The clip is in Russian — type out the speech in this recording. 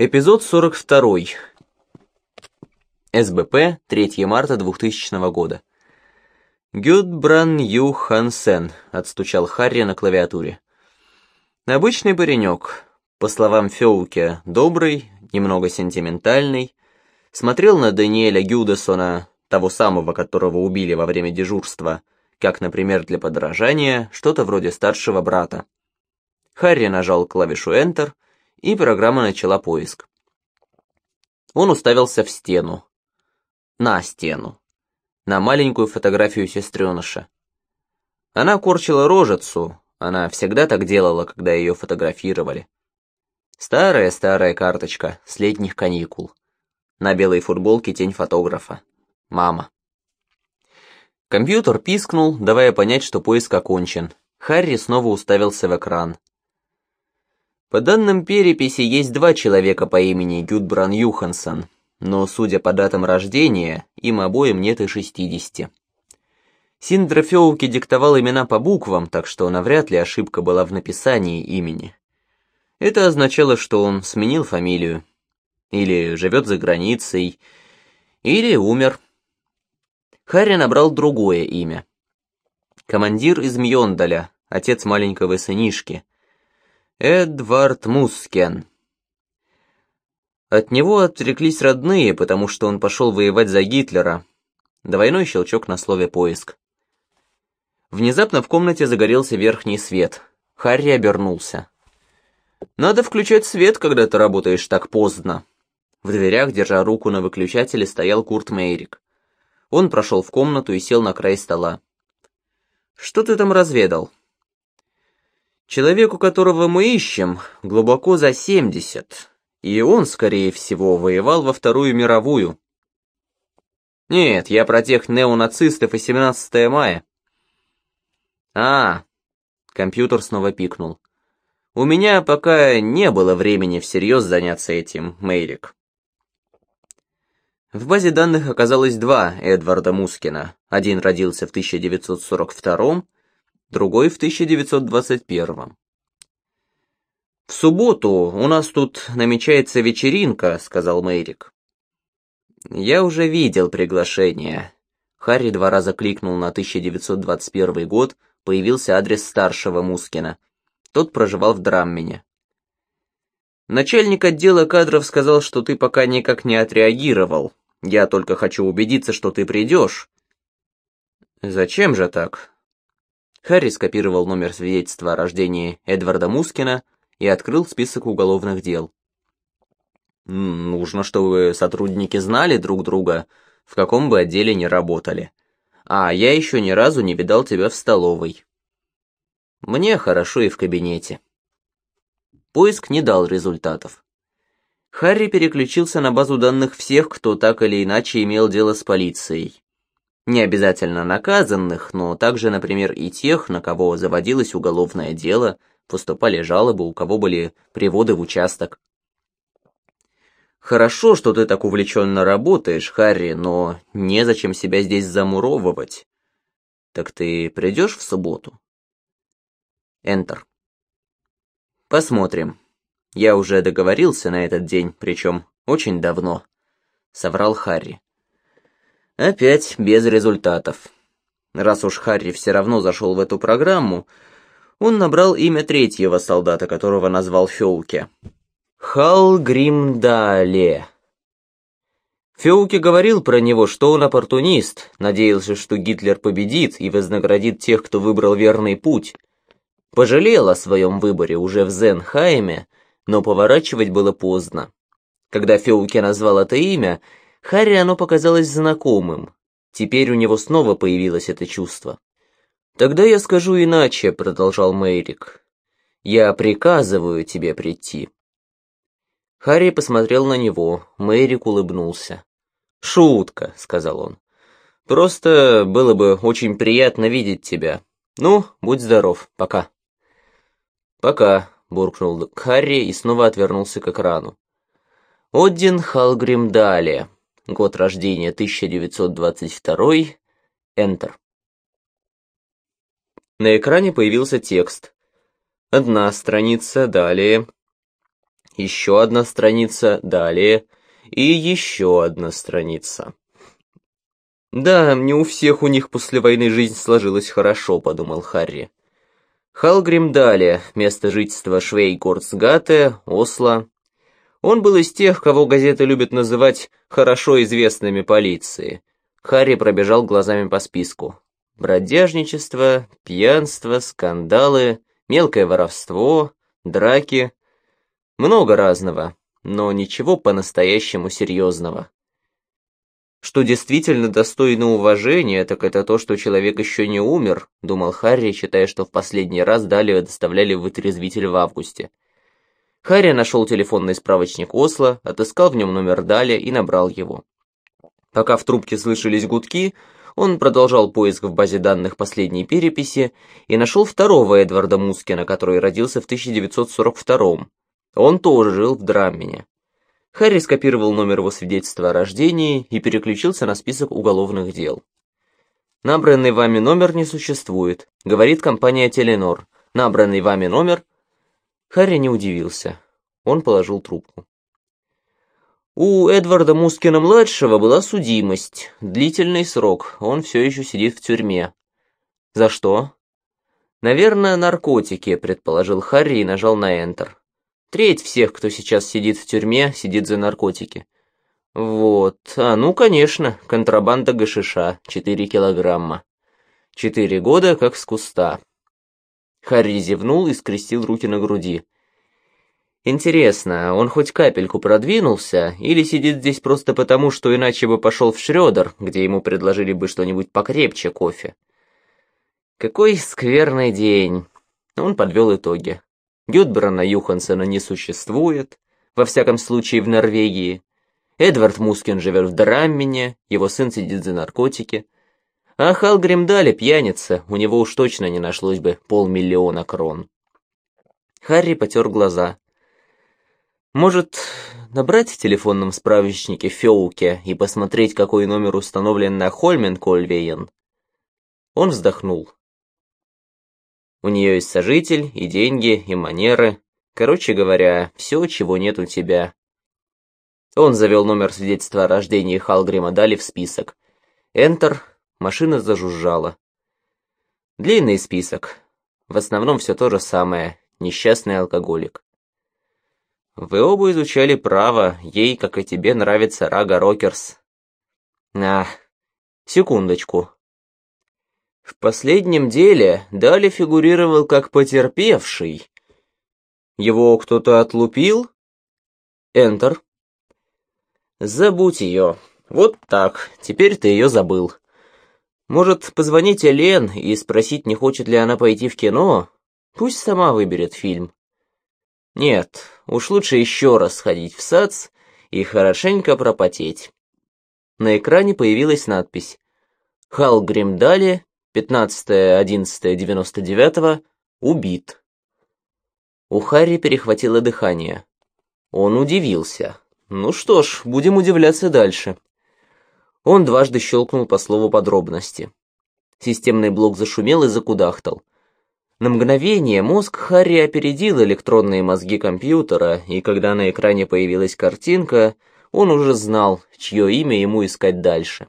Эпизод 42. СБП, 3 марта 2000 года. «Гюдбран Ю Хансен», — отстучал Харри на клавиатуре. Обычный паренек, по словам Феуке, добрый, немного сентиментальный, смотрел на Даниэля Гюдесона, того самого, которого убили во время дежурства, как, например, для подражания, что-то вроде старшего брата. Харри нажал клавишу Enter — и программа начала поиск. Он уставился в стену. На стену. На маленькую фотографию сестреныша. Она корчила рожицу, она всегда так делала, когда ее фотографировали. Старая-старая карточка с летних каникул. На белой футболке тень фотографа. Мама. Компьютер пискнул, давая понять, что поиск окончен. Харри снова уставился в экран. По данным переписи, есть два человека по имени Гюдбран Юхансон, но, судя по датам рождения, им обоим нет и 60. Синдра Феуки диктовал имена по буквам, так что навряд ли ошибка была в написании имени. Это означало, что он сменил фамилию, или живет за границей, или умер. Харри набрал другое имя. Командир из Мьондаля, отец маленького сынишки, Эдвард Мускен. От него отреклись родные, потому что он пошел воевать за Гитлера. Двойной щелчок на слове «поиск». Внезапно в комнате загорелся верхний свет. Харри обернулся. «Надо включать свет, когда ты работаешь так поздно». В дверях, держа руку на выключателе, стоял Курт Мейрик. Он прошел в комнату и сел на край стола. «Что ты там разведал?» Человеку, которого мы ищем, глубоко за 70, и он, скорее всего, воевал во Вторую мировую. Нет, я про тех неонацистов и 17 мая. А, компьютер снова пикнул. У меня пока не было времени всерьез заняться этим, Мейрик. В базе данных оказалось два Эдварда Мускина. Один родился в 1942 другой в 1921. «В субботу у нас тут намечается вечеринка», — сказал Мэрик. «Я уже видел приглашение». Харри два раза кликнул на 1921 год, появился адрес старшего Мускина. Тот проживал в Драммене. «Начальник отдела кадров сказал, что ты пока никак не отреагировал. Я только хочу убедиться, что ты придешь». «Зачем же так?» Харри скопировал номер свидетельства о рождении Эдварда Мускина и открыл список уголовных дел. «Нужно, чтобы сотрудники знали друг друга, в каком бы отделе ни работали. А я еще ни разу не видал тебя в столовой. Мне хорошо и в кабинете». Поиск не дал результатов. Харри переключился на базу данных всех, кто так или иначе имел дело с полицией. Не обязательно наказанных, но также, например, и тех, на кого заводилось уголовное дело, поступали жалобы, у кого были приводы в участок. «Хорошо, что ты так увлеченно работаешь, Харри, но незачем себя здесь замуровывать. Так ты придешь в субботу?» Enter. «Посмотрим. Я уже договорился на этот день, причем очень давно», — соврал Харри. Опять без результатов. Раз уж Харри все равно зашел в эту программу, он набрал имя третьего солдата, которого назвал Феуке. Халгримдале. Феуке говорил про него, что он оппортунист, надеялся, что Гитлер победит и вознаградит тех, кто выбрал верный путь. Пожалел о своем выборе уже в Зенхайме, но поворачивать было поздно. Когда Феуке назвал это имя, Харри оно показалось знакомым. Теперь у него снова появилось это чувство. «Тогда я скажу иначе», — продолжал Мейрик. «Я приказываю тебе прийти». Харри посмотрел на него, Мейрик улыбнулся. «Шутка», — сказал он. «Просто было бы очень приятно видеть тебя. Ну, будь здоров, пока». «Пока», — буркнул Харри и снова отвернулся к экрану. Оддин Халгрим далее год рождения 1922, Enter. На экране появился текст. Одна страница, далее. Еще одна страница, далее, и еще одна страница. «Да, не у всех у них после войны жизнь сложилась хорошо», — подумал Харри. Халгрим далее, место жительства Швейгорцгате, Осло. Он был из тех, кого газеты любят называть «хорошо известными полиции». Харри пробежал глазами по списку. Бродяжничество, пьянство, скандалы, мелкое воровство, драки. Много разного, но ничего по-настоящему серьезного. Что действительно достойно уважения, так это то, что человек еще не умер, думал Харри, считая, что в последний раз Далию доставляли в вытрезвитель в августе. Харри нашел телефонный справочник Осло, отыскал в нем номер Даля и набрал его. Пока в трубке слышались гудки, он продолжал поиск в базе данных последней переписи и нашел второго Эдварда Мускина, который родился в 1942 Он тоже жил в Драммене. Харри скопировал номер его свидетельства о рождении и переключился на список уголовных дел. «Набранный вами номер не существует», — говорит компания «Теленор». «Набранный вами номер...» Харри не удивился. Он положил трубку. У Эдварда Мускина-младшего была судимость, длительный срок, он все еще сидит в тюрьме. За что? Наверное, наркотики, предположил Харри и нажал на Enter. Треть всех, кто сейчас сидит в тюрьме, сидит за наркотики. Вот, а ну, конечно, контрабанда гашиша, 4 килограмма. Четыре года, как с куста. Харри зевнул и скрестил руки на груди. Интересно, он хоть капельку продвинулся, или сидит здесь просто потому, что иначе бы пошел в Шрёдер, где ему предложили бы что-нибудь покрепче кофе? Какой скверный день. Он подвел итоги. Гюдбрана Юхансена не существует, во всяком случае в Норвегии. Эдвард Мускин живет в Драммене, его сын сидит за наркотики. А Халгрим Дали пьяница, у него уж точно не нашлось бы полмиллиона крон. Харри потер глаза. Может, набрать в телефонном справочнике Феуке и посмотреть, какой номер установлен на Хольмен Кольвейен? Он вздохнул. У нее есть сожитель, и деньги, и манеры. Короче говоря, все, чего нет у тебя. Он завел номер свидетельства о рождении Халгрима Дали в список. Enter, машина зажужжала. Длинный список. В основном все то же самое. Несчастный алкоголик. Вы оба изучали право, ей, как и тебе, нравится Рага Рокерс. А, секундочку. В последнем деле Дали фигурировал как потерпевший. Его кто-то отлупил? Энтер. Забудь ее. Вот так, теперь ты ее забыл. Может, позвонить Лен и спросить, не хочет ли она пойти в кино? Пусть сама выберет фильм. Нет, уж лучше еще раз сходить в САЦ и хорошенько пропотеть. На экране появилась надпись «Халгрим Дали 15.11.99 убит. У Харри перехватило дыхание. Он удивился. Ну что ж, будем удивляться дальше. Он дважды щелкнул по слову подробности. Системный блок зашумел и закудахтал. На мгновение мозг Харри опередил электронные мозги компьютера, и когда на экране появилась картинка, он уже знал, чье имя ему искать дальше.